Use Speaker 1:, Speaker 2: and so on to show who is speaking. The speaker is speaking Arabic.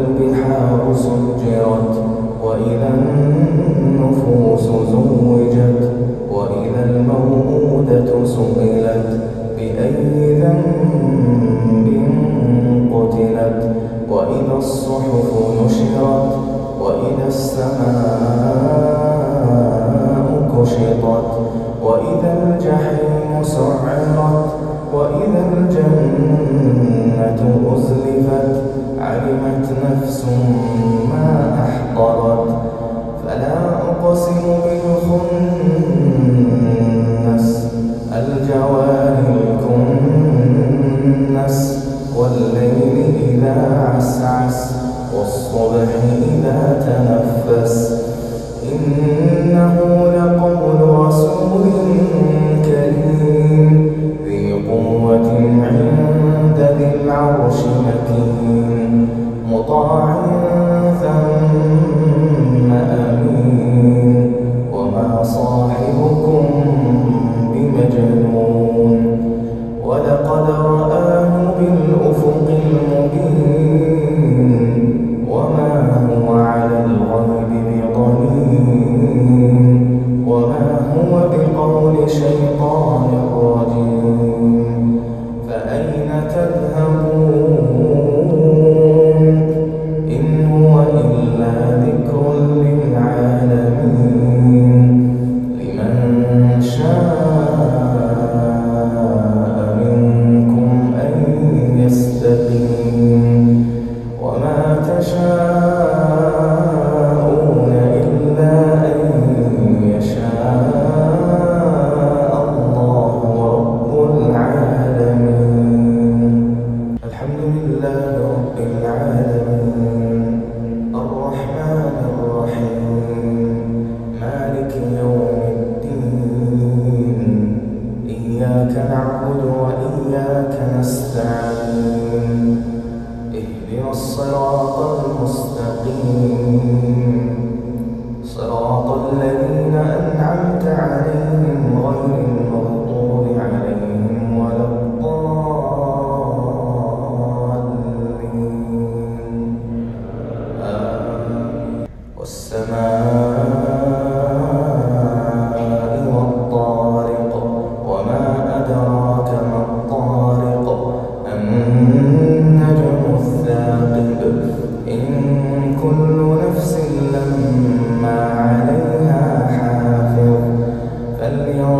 Speaker 1: البحار سجرت وإذا النفوس زوجت وإذا الموهودة سئلت بأي ذنب قتلت؟ وإذا الصحف نشرت وإذا السماء كشطت وإذا الجحيم سعرت وإذا الجنة أزلفت. علمت نفس ما نستعين اهدنا الصراط المستقيم. صراط الذين أنعمت عليهم غير عليهم ولا الضالين. والسماء اليوم